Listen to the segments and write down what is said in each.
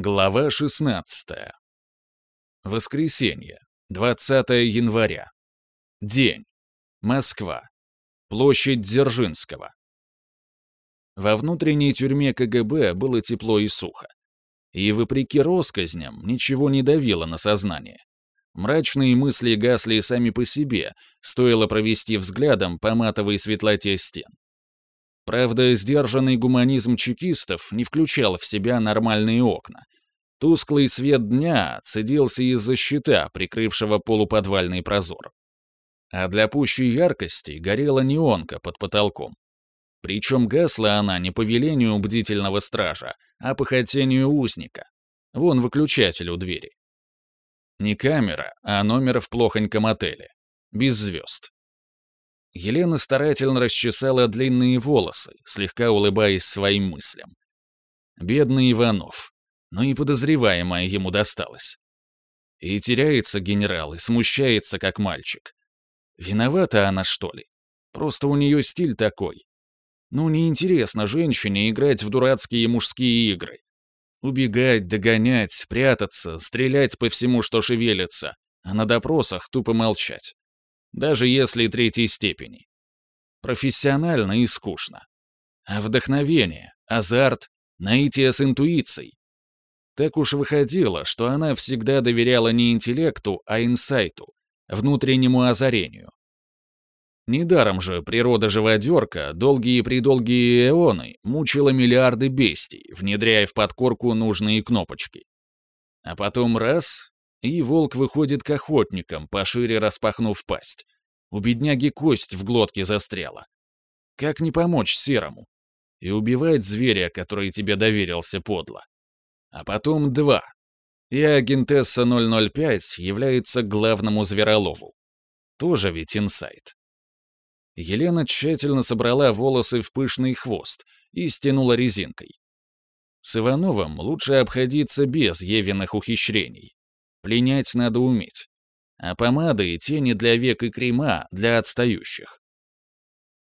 Глава 16. Воскресенье, 20 января. День. Москва. Площадь Дзержинского. Во внутренней тюрьме КГБ было тепло и сухо. И, вопреки россказням, ничего не давило на сознание. Мрачные мысли гасли сами по себе, стоило провести взглядом по матовой светлоте стен. Правда, сдержанный гуманизм чекистов не включал в себя нормальные окна. Тусклый свет дня цедился из-за щита, прикрывшего полуподвальный прозор. А для пущей яркости горела неонка под потолком. Причем гасла она не по велению бдительного стража, а по хотению узника. Вон выключатель у двери. Не камера, а номер в плохоньком отеле. Без звезд. Елена старательно расчесала длинные волосы, слегка улыбаясь своим мыслям. Бедный Иванов. Но и подозреваемая ему досталась. И теряется генерал, и смущается, как мальчик. Виновата она, что ли? Просто у нее стиль такой. Ну, неинтересно женщине играть в дурацкие мужские игры. Убегать, догонять, прятаться, стрелять по всему, что шевелится, а на допросах тупо молчать даже если третьей степени. Профессионально и скучно. А вдохновение, азарт, наитие с интуицией. Так уж выходило, что она всегда доверяла не интеллекту, а инсайту, внутреннему озарению. Недаром же природа-живодерка долгие-предолгие эоны мучила миллиарды бестий, внедряя в подкорку нужные кнопочки. А потом раз и волк выходит к охотникам, пошире распахнув пасть. У бедняги кость в глотке застряла. Как не помочь серому? И убивает зверя, который тебе доверился подло. А потом два. И агентесса 005 является главному зверолову. Тоже ведь инсайт. Елена тщательно собрала волосы в пышный хвост и стянула резинкой. С Ивановым лучше обходиться без Евиных ухищрений. Пленять надо уметь. А помады и тени для век и крема для отстающих.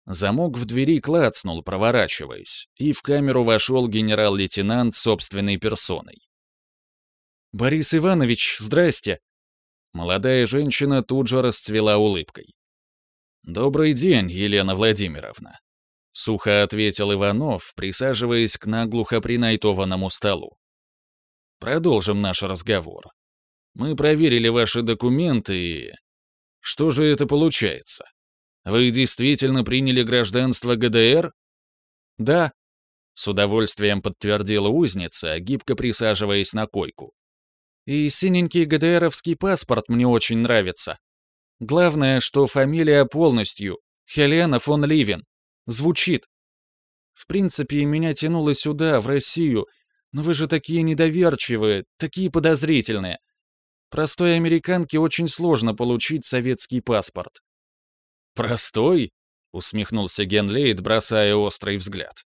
Замок в двери клацнул, проворачиваясь, и в камеру вошел генерал-лейтенант собственной персоной. «Борис Иванович, здрасте!» Молодая женщина тут же расцвела улыбкой. «Добрый день, Елена Владимировна», — сухо ответил Иванов, присаживаясь к наглухо принайтованному столу. «Продолжим наш разговор. Мы проверили ваши документы и... Что же это получается? Вы действительно приняли гражданство ГДР? Да, с удовольствием подтвердила узница, гибко присаживаясь на койку. И синенький ГДРовский паспорт мне очень нравится. Главное, что фамилия полностью Хелена фон Ливен. Звучит. В принципе, меня тянуло сюда, в Россию, но вы же такие недоверчивые, такие подозрительные. Простой американке очень сложно получить советский паспорт. «Простой?» — усмехнулся Генлейд, бросая острый взгляд.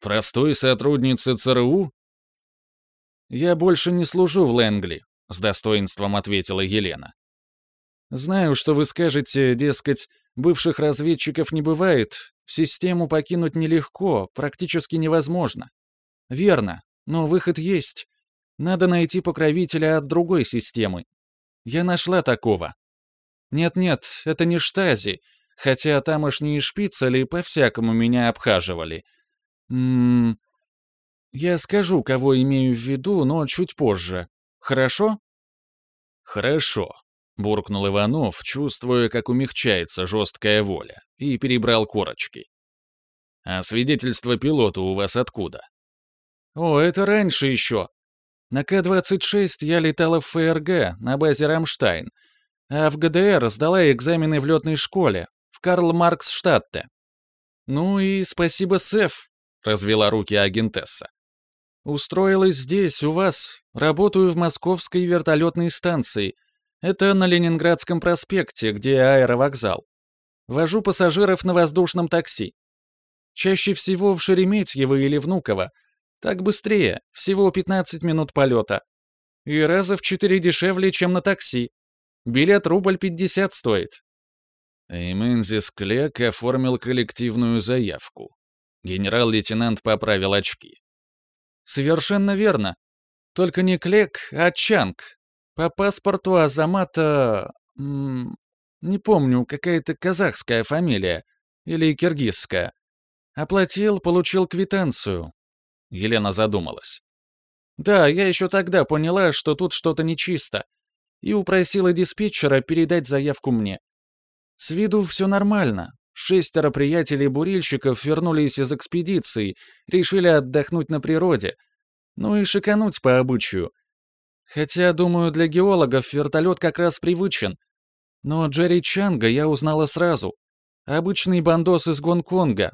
«Простой сотрудница ЦРУ?» «Я больше не служу в Лэнгли», — с достоинством ответила Елена. «Знаю, что вы скажете, дескать, бывших разведчиков не бывает, систему покинуть нелегко, практически невозможно. Верно, но выход есть. Надо найти покровителя от другой системы. Я нашла такого. Нет-нет, это не штази, хотя тамошние шпицели по-всякому меня обхаживали. Ммм... Я скажу, кого имею в виду, но чуть позже. Хорошо? Хорошо, буркнул Иванов, чувствуя, как умягчается жесткая воля, и перебрал корочки. А свидетельство пилота у вас откуда? О, это раньше еще, на К-26 я летала в ФРГ на базе «Рамштайн», а в ГДР сдала экзамены в летной школе, в Карл-Маркс-Штадте. «Ну и спасибо, Сеф», — развела руки агентесса. «Устроилась здесь, у вас. Работаю в московской вертолетной станции. Это на Ленинградском проспекте, где аэровокзал. Вожу пассажиров на воздушном такси. Чаще всего в Шереметьево или Внуково, так быстрее, всего 15 минут полета. И раза в четыре дешевле, чем на такси. Билет рубль 50 стоит. Эймензис Клек оформил коллективную заявку. Генерал-лейтенант поправил очки. Совершенно верно. Только не Клек, а Чанг. По паспорту Азамата... не помню, какая-то казахская фамилия. Или киргизская. Оплатил, получил квитанцию. Елена задумалась. Да, я еще тогда поняла, что тут что-то нечисто. И упросила диспетчера передать заявку мне. С виду все нормально. Шестеро приятелей-бурильщиков вернулись из экспедиции, решили отдохнуть на природе. Ну и шикануть по обычаю. Хотя, думаю, для геологов вертолет как раз привычен. Но Джерри Чанга я узнала сразу. Обычный бандос из Гонконга.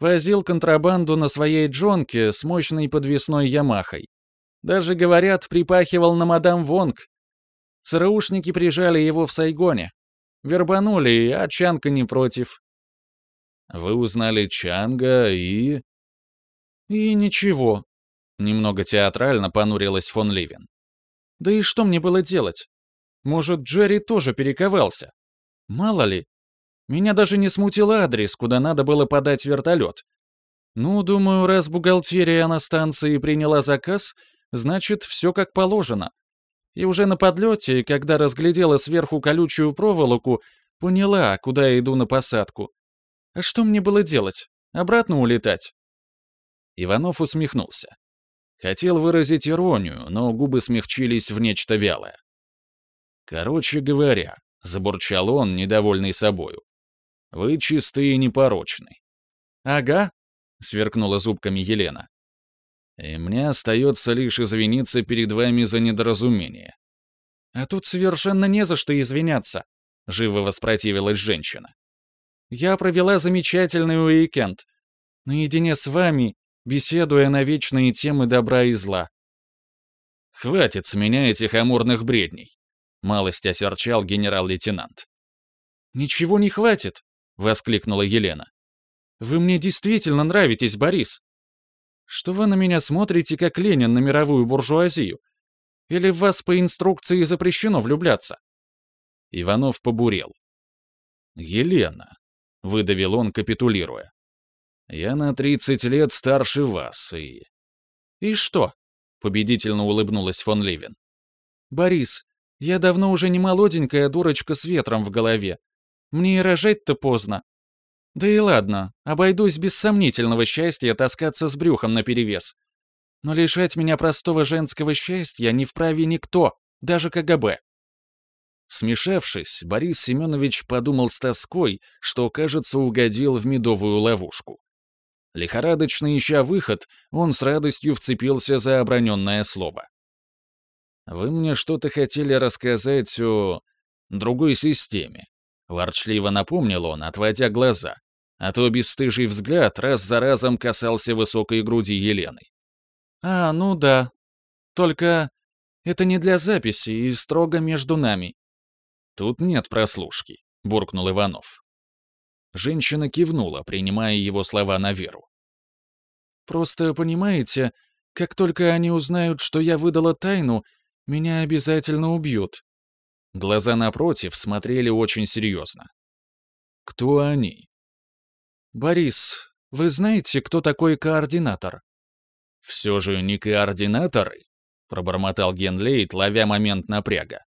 Возил контрабанду на своей джонке с мощной подвесной Ямахой. Даже, говорят, припахивал на мадам Вонг. ЦРУшники прижали его в Сайгоне. Вербанули, а Чанка не против. Вы узнали Чанга и... И ничего. Немного театрально понурилась фон Ливен. Да и что мне было делать? Может, Джерри тоже перековался? Мало ли. Меня даже не смутил адрес, куда надо было подать вертолет. Ну, думаю, раз бухгалтерия на станции приняла заказ, значит, все как положено. И уже на подлете, когда разглядела сверху колючую проволоку, поняла, куда иду на посадку. А что мне было делать? Обратно улетать? Иванов усмехнулся. Хотел выразить иронию, но губы смягчились в нечто вялое. «Короче говоря», — забурчал он, недовольный собою, — «вы чистые и непорочны». «Ага», — сверкнула зубками Елена. «И мне остается лишь извиниться перед вами за недоразумение». «А тут совершенно не за что извиняться», — живо воспротивилась женщина. «Я провела замечательный уикенд. Наедине с вами беседуя на вечные темы добра и зла. «Хватит с меня этих амурных бредней», — малость осерчал генерал-лейтенант. «Ничего не хватит», — воскликнула Елена. «Вы мне действительно нравитесь, Борис. Что вы на меня смотрите, как Ленин на мировую буржуазию? Или в вас по инструкции запрещено влюбляться?» Иванов побурел. «Елена», — выдавил он, капитулируя. Я на 30 лет старше вас, и...» «И что?» — победительно улыбнулась фон Ливен. «Борис, я давно уже не молоденькая дурочка с ветром в голове. Мне и рожать-то поздно. Да и ладно, обойдусь без сомнительного счастья таскаться с брюхом наперевес. Но лишать меня простого женского счастья не вправе никто, даже КГБ». Смешавшись, Борис Семенович подумал с тоской, что, кажется, угодил в медовую ловушку. Лихорадочно ища выход, он с радостью вцепился за оброненное слово. «Вы мне что-то хотели рассказать о... другой системе», — ворчливо напомнил он, отводя глаза, а то бесстыжий взгляд раз за разом касался высокой груди Елены. «А, ну да. Только это не для записи и строго между нами». «Тут нет прослушки», — буркнул Иванов. Женщина кивнула, принимая его слова на веру. «Просто, понимаете, как только они узнают, что я выдала тайну, меня обязательно убьют». Глаза напротив смотрели очень серьезно. «Кто они?» «Борис, вы знаете, кто такой координатор?» «Все же не координаторы?» — пробормотал Генлейт, ловя момент напряга.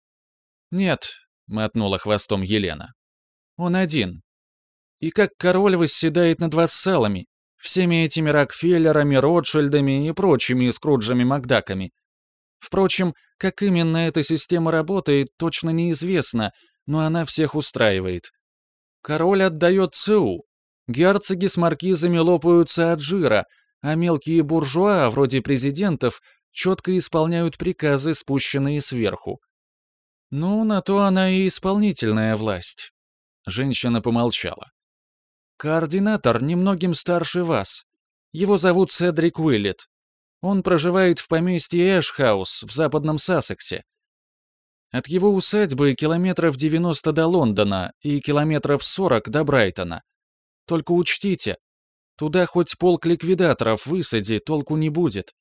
«Нет», — мотнула хвостом Елена. «Он один. И как король восседает над вассалами, всеми этими Рокфеллерами, Ротшильдами и прочими Скруджами Макдаками. Впрочем, как именно эта система работает, точно неизвестно, но она всех устраивает. Король отдает ЦУ. Герцоги с маркизами лопаются от жира, а мелкие буржуа, вроде президентов, четко исполняют приказы, спущенные сверху. Ну, на то она и исполнительная власть. Женщина помолчала. Координатор немногим старше вас. Его зовут Седрик Уиллет. Он проживает в поместье Эшхаус в западном Сассексе. От его усадьбы километров 90 до Лондона и километров 40 до Брайтона. Только учтите, туда хоть полк ликвидаторов высади, толку не будет.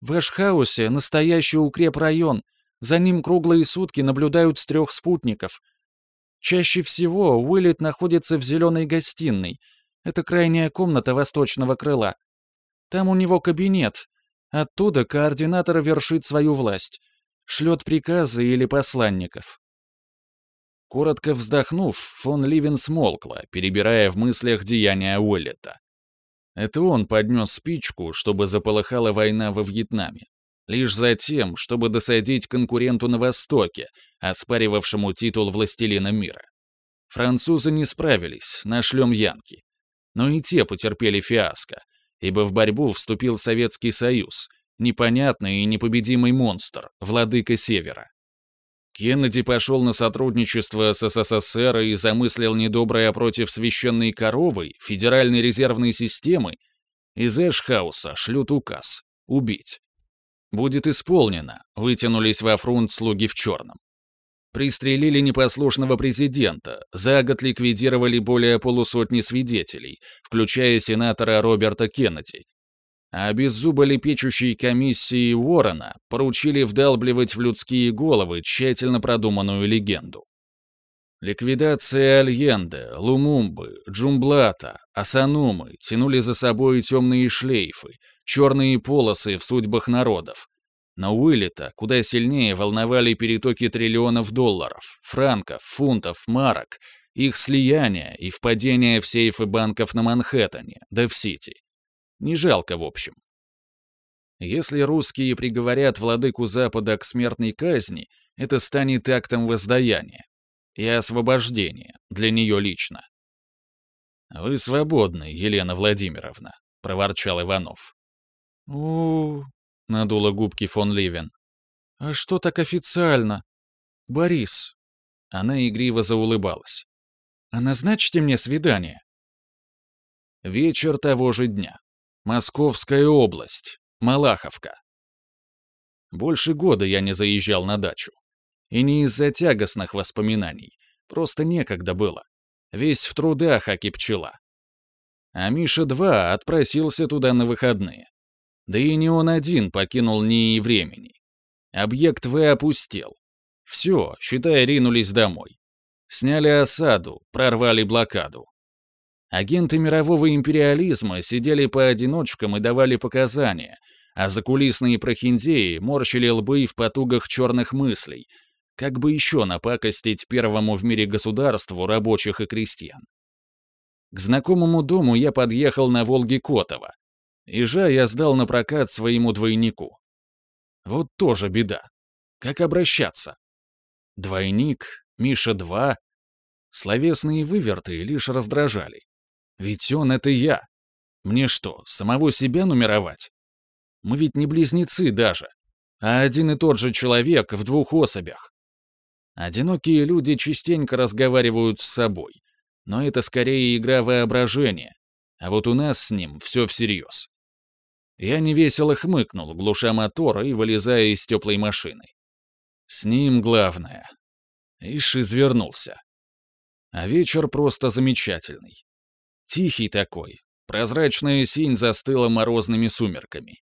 В Эшхаусе настоящий укрепрайон, за ним круглые сутки наблюдают с трех спутников. Чаще всего Уиллет находится в зеленой гостиной. Это крайняя комната восточного крыла. Там у него кабинет, Оттуда координатор вершит свою власть, шлет приказы или посланников. Коротко вздохнув, фон Ливен смолкла, перебирая в мыслях деяния Уэллета. Это он поднес спичку, чтобы заполыхала война во Вьетнаме. Лишь затем, чтобы досадить конкуренту на Востоке, оспаривавшему титул властелина мира. Французы не справились, нашлем Янки. Но и те потерпели фиаско, ибо в борьбу вступил Советский Союз, непонятный и непобедимый монстр, владыка Севера. Кеннеди пошел на сотрудничество с СССР и замыслил недоброе против священной коровы, Федеральной резервной системы, из Эшхауса шлют указ — убить. Будет исполнено, вытянулись во фронт слуги в черном. Пристрелили непослушного президента, за год ликвидировали более полусотни свидетелей, включая сенатора Роберта Кеннеди, а обеззуболепечущей комиссии Уоррена поручили вдалбливать в людские головы тщательно продуманную легенду. Ликвидация Альенде, Лумумбы, Джумблата, Асанумы тянули за собой темные шлейфы, черные полосы в судьбах народов. Но Уиллета куда сильнее волновали перетоки триллионов долларов, франков, фунтов, марок, их слияние и впадение в сейфы банков на Манхэттене, да в Сити. Не жалко, в общем. Если русские приговорят владыку Запада к смертной казни, это станет актом воздаяния и освобождения для нее лично. «Вы свободны, Елена Владимировна», — проворчал Иванов. у надула губки фон Ливен. «А что так официально? Борис». Она игриво заулыбалась. «А назначьте мне свидание». Вечер того же дня. Московская область. Малаховка. Больше года я не заезжал на дачу. И не из-за тягостных воспоминаний. Просто некогда было. Весь в трудах, аки пчела. А Миша-2 отпросился туда на выходные. Да и не он один покинул НИИ времени. Объект В опустел. Все, считай, ринулись домой. Сняли осаду, прорвали блокаду. Агенты мирового империализма сидели по одиночкам и давали показания, а закулисные прохиндеи морщили лбы в потугах черных мыслей, как бы еще напакостить первому в мире государству рабочих и крестьян. К знакомому дому я подъехал на Волге Котова. Ежа я сдал на прокат своему двойнику. Вот тоже беда. Как обращаться? Двойник, Миша-2. Словесные выверты лишь раздражали. Ведь он — это я. Мне что, самого себя нумеровать? Мы ведь не близнецы даже, а один и тот же человек в двух особях. Одинокие люди частенько разговаривают с собой, но это скорее игра воображения, а вот у нас с ним все всерьез. Я невесело хмыкнул, глуша мотор и вылезая из теплой машины. С ним главное. Ишь извернулся. А вечер просто замечательный. Тихий такой. Прозрачная синь застыла морозными сумерками.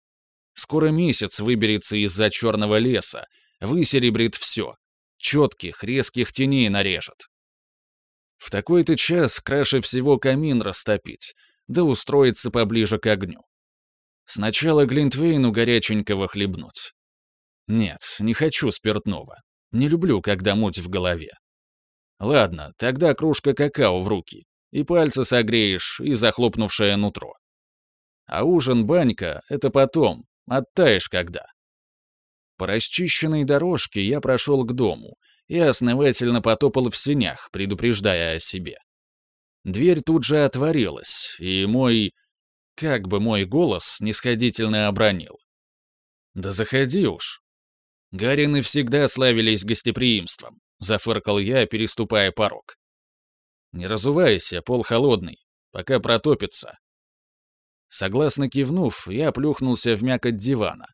Скоро месяц выберется из-за черного леса, высеребрит все. Четких, резких теней нарежет. В такой-то час краше всего камин растопить, да устроиться поближе к огню. Сначала Глинтвейну горяченького хлебнуть. Нет, не хочу спиртного. Не люблю, когда муть в голове. Ладно, тогда кружка какао в руки. И пальцы согреешь, и захлопнувшее нутро. А ужин, банька — это потом, оттаешь когда. По расчищенной дорожке я прошел к дому и основательно потопал в сенях, предупреждая о себе. Дверь тут же отворилась, и мой... Как бы мой голос нисходительно обронил. «Да заходи уж». Гарины всегда славились гостеприимством, зафыркал я, переступая порог. Не разувайся, пол холодный, пока протопится. Согласно кивнув, я плюхнулся в мякоть дивана.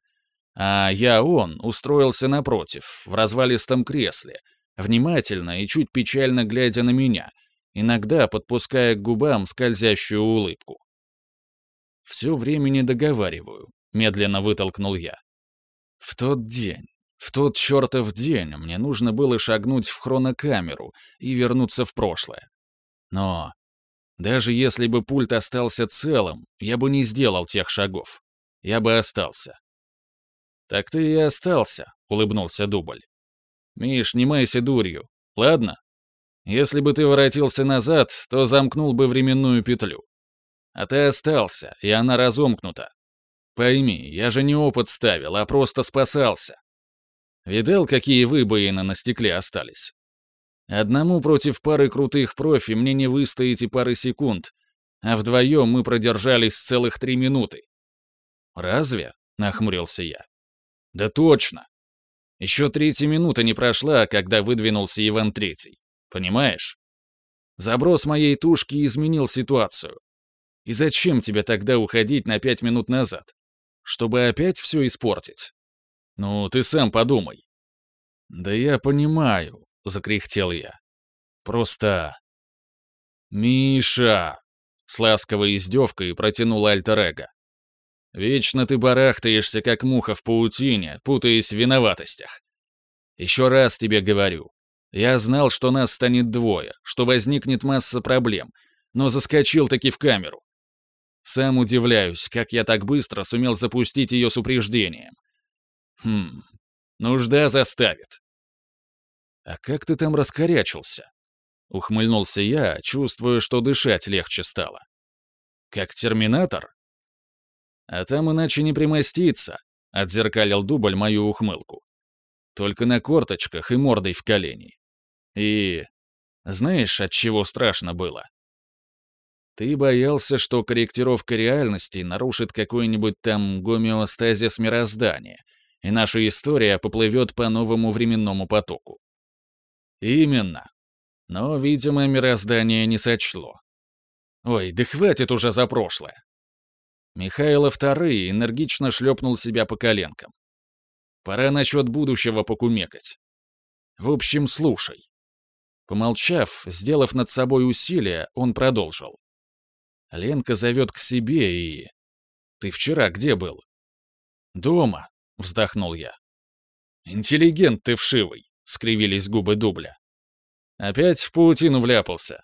А я, он, устроился напротив, в развалистом кресле, внимательно и чуть печально глядя на меня, иногда подпуская к губам скользящую улыбку. «Все время не договариваю», — медленно вытолкнул я. «В тот день, в тот чертов день мне нужно было шагнуть в хронокамеру и вернуться в прошлое. Но даже если бы пульт остался целым, я бы не сделал тех шагов. Я бы остался. Так ты и остался, улыбнулся Дубль. Миш, не майся дурью, ладно? Если бы ты воротился назад, то замкнул бы временную петлю. А ты остался, и она разомкнута. Пойми, я же не опыт ставил, а просто спасался. Видел, какие выбоины на стекле остались? Одному против пары крутых профи мне не выстоять и пары секунд, а вдвоем мы продержались целых три минуты. «Разве?» — нахмурился я. «Да точно. Еще третья минута не прошла, когда выдвинулся Иван Третий. Понимаешь? Заброс моей тушки изменил ситуацию. И зачем тебе тогда уходить на пять минут назад? Чтобы опять все испортить? Ну, ты сам подумай. Да я понимаю, закряхтел я. Просто... Миша! С ласковой издевкой протянул альтер-эго. Вечно ты барахтаешься, как муха в паутине, путаясь в виноватостях. Еще раз тебе говорю. Я знал, что нас станет двое, что возникнет масса проблем, но заскочил таки в камеру. Сам удивляюсь, как я так быстро сумел запустить ее с упреждением. Хм, нужда заставит. А как ты там раскорячился? Ухмыльнулся я, чувствуя, что дышать легче стало. Как терминатор? А там иначе не примоститься, отзеркалил дубль мою ухмылку. Только на корточках и мордой в колени. И... Знаешь, от чего страшно было? Ты боялся, что корректировка реальности нарушит какой-нибудь там гомеостазис мироздания, и наша история поплывет по новому временному потоку. Именно. Но, видимо, мироздание не сочло. Ой, да хватит уже за прошлое. Михайло II энергично шлепнул себя по коленкам. Пора насчет будущего покумекать. В общем, слушай. Помолчав, сделав над собой усилие, он продолжил. Ленка зовет к себе и... Ты вчера где был? Дома, вздохнул я. Интеллигент ты вшивый, скривились губы дубля. Опять в паутину вляпался.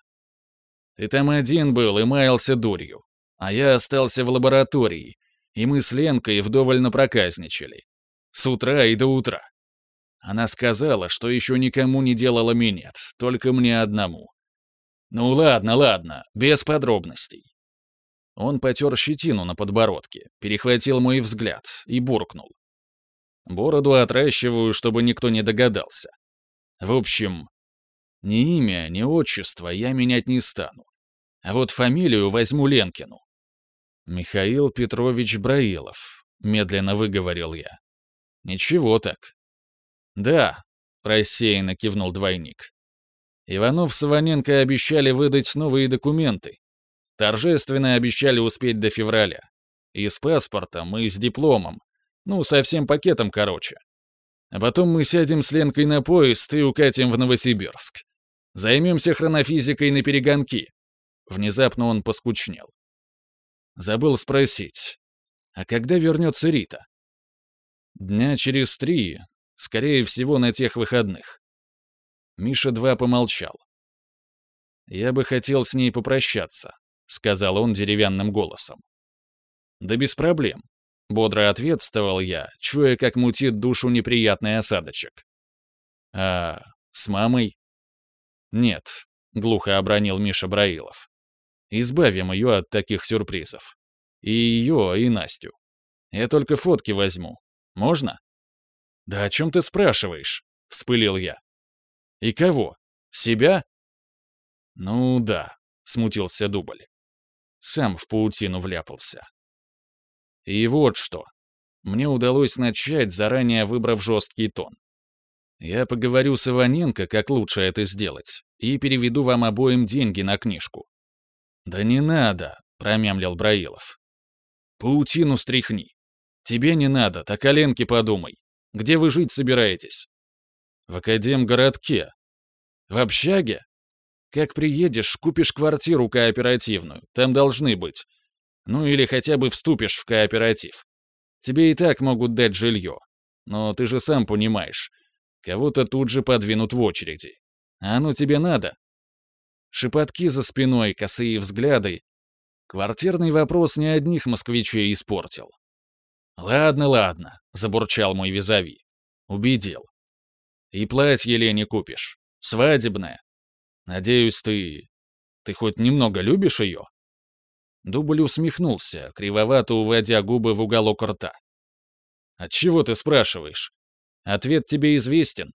Ты там один был и маялся дурью, а я остался в лаборатории, и мы с Ленкой вдоволь напроказничали. С утра и до утра. Она сказала, что еще никому не делала минет, только мне одному. Ну ладно, ладно, без подробностей. Он потер щетину на подбородке, перехватил мой взгляд и буркнул. Бороду отращиваю, чтобы никто не догадался. В общем, ни имя, ни отчество я менять не стану. А вот фамилию возьму Ленкину. Михаил Петрович Браилов, медленно выговорил я. Ничего так. Да, рассеянно кивнул двойник. Иванов с Иваненко обещали выдать новые документы, Торжественно обещали успеть до февраля. И с паспортом, и с дипломом. Ну, со всем пакетом короче. А потом мы сядем с Ленкой на поезд и укатим в Новосибирск. Займемся хронофизикой на перегонки. Внезапно он поскучнел. Забыл спросить, а когда вернется Рита? Дня через три, скорее всего, на тех выходных. Миша два помолчал. Я бы хотел с ней попрощаться. — сказал он деревянным голосом. «Да без проблем», — бодро ответствовал я, чуя, как мутит душу неприятный осадочек. «А с мамой?» «Нет», — глухо обронил Миша Браилов. «Избавим ее от таких сюрпризов. И ее, и Настю. Я только фотки возьму. Можно?» «Да о чем ты спрашиваешь?» — вспылил я. «И кого? Себя?» «Ну да», — смутился Дубль. Сам в паутину вляпался. И вот что. Мне удалось начать, заранее выбрав жесткий тон. Я поговорю с Иваненко, как лучше это сделать, и переведу вам обоим деньги на книжку. «Да не надо», — промямлил Браилов. «Паутину стряхни. Тебе не надо, так о Ленке подумай. Где вы жить собираетесь?» «В Академгородке». «В общаге?» Как приедешь, купишь квартиру кооперативную, там должны быть. Ну или хотя бы вступишь в кооператив. Тебе и так могут дать жилье. Но ты же сам понимаешь, кого-то тут же подвинут в очереди. А оно тебе надо? Шепотки за спиной, косые взгляды. Квартирный вопрос не одних москвичей испортил. Ладно, ладно, — забурчал мой визави. «Убедил. И платье Лене купишь. Свадебное. Надеюсь, ты... Ты хоть немного любишь ее?» Дубль усмехнулся, кривовато уводя губы в уголок рта. «Отчего ты спрашиваешь? Ответ тебе известен.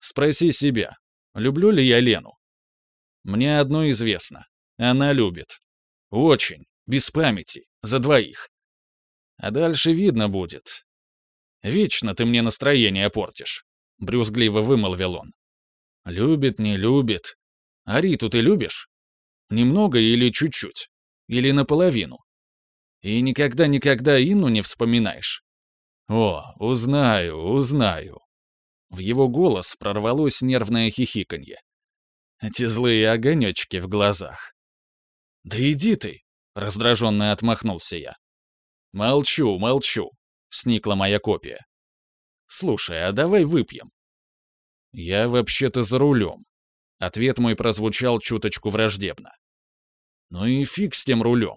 Спроси себя, люблю ли я Лену? Мне одно известно. Она любит. Очень, без памяти, за двоих. А дальше видно будет. Вечно ты мне настроение портишь», — брюзгливо вымолвил он. «Любит, не любит. А Риту ты любишь? Немного или чуть-чуть? Или наполовину? И никогда-никогда Инну не вспоминаешь? О, узнаю, узнаю. В его голос прорвалось нервное хихиканье. Эти злые огонечки в глазах. «Да иди ты!» — раздраженно отмахнулся я. «Молчу, молчу», — сникла моя копия. «Слушай, а давай выпьем». «Я вообще-то за рулем». Ответ мой прозвучал чуточку враждебно. Ну и фиг с тем рулем.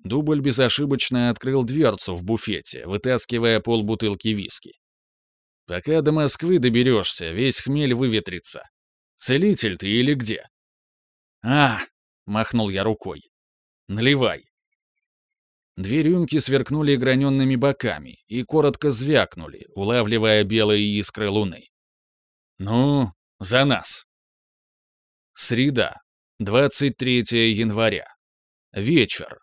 Дубль безошибочно открыл дверцу в буфете, вытаскивая полбутылки виски. «Пока до Москвы доберешься, весь хмель выветрится. Целитель ты или где?» «А!» — махнул я рукой. «Наливай». Две рюмки сверкнули граненными боками и коротко звякнули, улавливая белые искры луны. «Ну, за нас!» Среда, 23 января. Вечер.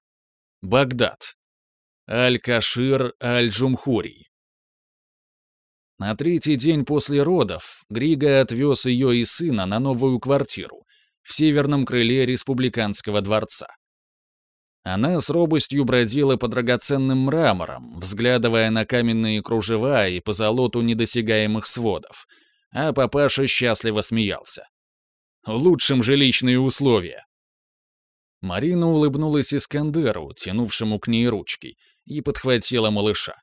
Багдад. Аль-Кашир Аль-Джумхури. На третий день после родов Грига отвез ее и сына на новую квартиру в северном крыле республиканского дворца. Она с робостью бродила по драгоценным мраморам, взглядывая на каменные кружева и по золоту недосягаемых сводов, а папаша счастливо смеялся. Лучшим жилищные условия. Марина улыбнулась Искандеру, тянувшему к ней ручки, и подхватила малыша.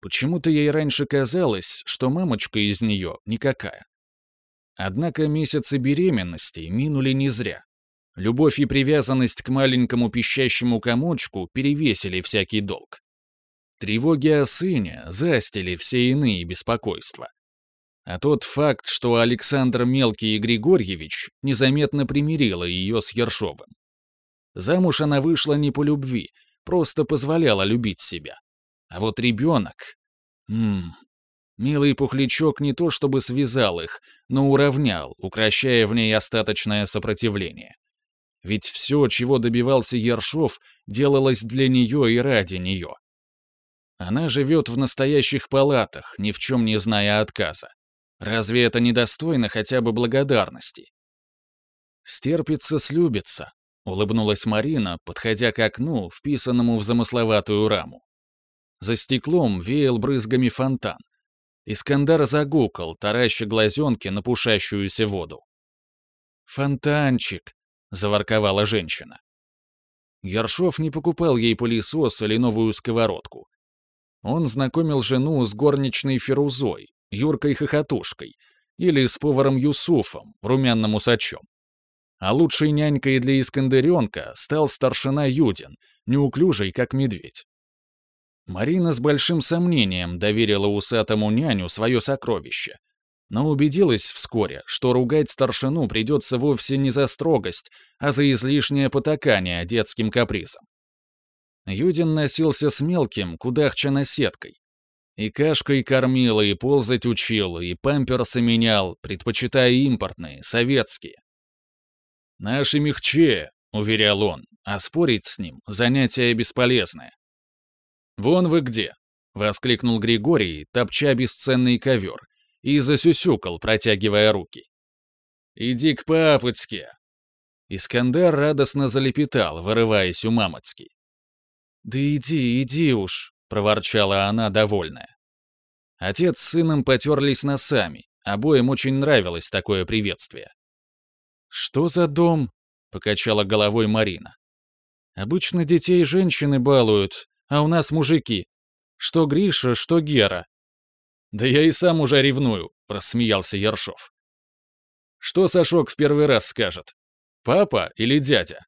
Почему-то ей раньше казалось, что мамочка из нее никакая. Однако месяцы беременности минули не зря. Любовь и привязанность к маленькому пищащему комочку перевесили всякий долг. Тревоги о сыне застили все иные беспокойства. А тот факт, что Александр Мелкий и Григорьевич незаметно примирила ее с Ершовым. Замуж она вышла не по любви, просто позволяла любить себя. А вот ребенок... Ммм... Милый пухлячок не то чтобы связал их, но уравнял, укращая в ней остаточное сопротивление. Ведь все, чего добивался Ершов, делалось для нее и ради нее. Она живет в настоящих палатах, ни в чем не зная отказа. Разве это недостойно хотя бы благодарности? «Стерпится, слюбится», — улыбнулась Марина, подходя к окну, вписанному в замысловатую раму. За стеклом веял брызгами фонтан. Искандар загукал, тараща глазенки на пушащуюся воду. «Фонтанчик», — заворковала женщина. Ершов не покупал ей пылесос или новую сковородку. Он знакомил жену с горничной Ферузой, Юркой Хохотушкой или с поваром Юсуфом, румяным усачом. А лучшей нянькой для Искандеренка стал старшина Юдин, неуклюжий, как медведь. Марина с большим сомнением доверила усатому няню свое сокровище, но убедилась вскоре, что ругать старшину придется вовсе не за строгость, а за излишнее потакание детским капризом. Юдин носился с мелким, кудахча сеткой, и кашкой кормил, и ползать учил, и памперсы менял, предпочитая импортные, советские. «Наши мягче», — уверял он, а спорить с ним — занятие бесполезное. «Вон вы где!» — воскликнул Григорий, топча бесценный ковер, и засюсюкал, протягивая руки. «Иди к папочке!» Искандер радостно залепетал, вырываясь у мамочки. «Да иди, иди уж!» Проворчала она, довольная. Отец с сыном потерлись носами, обоим очень нравилось такое приветствие. «Что за дом?» — покачала головой Марина. «Обычно детей женщины балуют, а у нас мужики. Что Гриша, что Гера». «Да я и сам уже ревную», — рассмеялся Ершов. «Что Сашок в первый раз скажет? Папа или дядя?»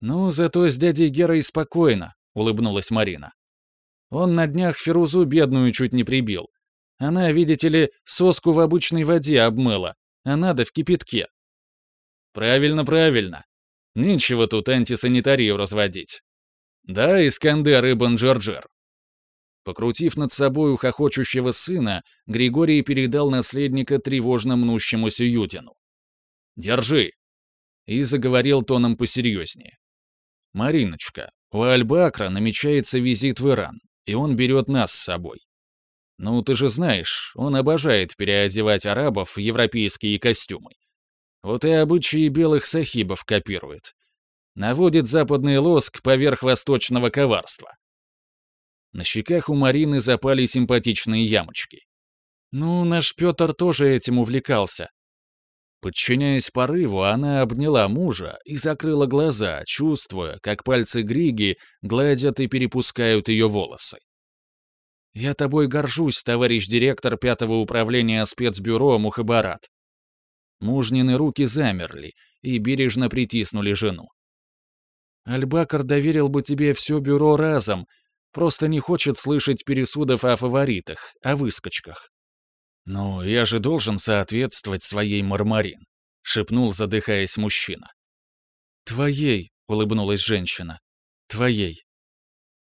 «Ну, зато с дядей Герой спокойно», — улыбнулась Марина. Он на днях Ферузу бедную чуть не прибил. Она, видите ли, соску в обычной воде обмыла, а надо в кипятке. Правильно, правильно. Нечего тут антисанитарию разводить. Да, Искандер Ибн Джорджер. Покрутив над собой хохочущего сына, Григорий передал наследника тревожно мнущемуся Юдину. «Держи!» И заговорил тоном посерьезнее. «Мариночка, у Альбакра намечается визит в Иран, и он берет нас с собой. Ну, ты же знаешь, он обожает переодевать арабов в европейские костюмы. Вот и обычаи белых сахибов копирует. Наводит западный лоск поверх восточного коварства. На щеках у Марины запали симпатичные ямочки. Ну, наш Петр тоже этим увлекался. Подчиняясь порыву, она обняла мужа и закрыла глаза, чувствуя, как пальцы Григи гладят и перепускают ее волосы. «Я тобой горжусь, товарищ директор пятого управления спецбюро Мухабарат». Мужнины руки замерли и бережно притиснули жену. «Альбакар доверил бы тебе все бюро разом, просто не хочет слышать пересудов о фаворитах, о выскочках». «Ну, я же должен соответствовать своей Мармарин», — шепнул, задыхаясь мужчина. «Твоей», — улыбнулась женщина, — «твоей».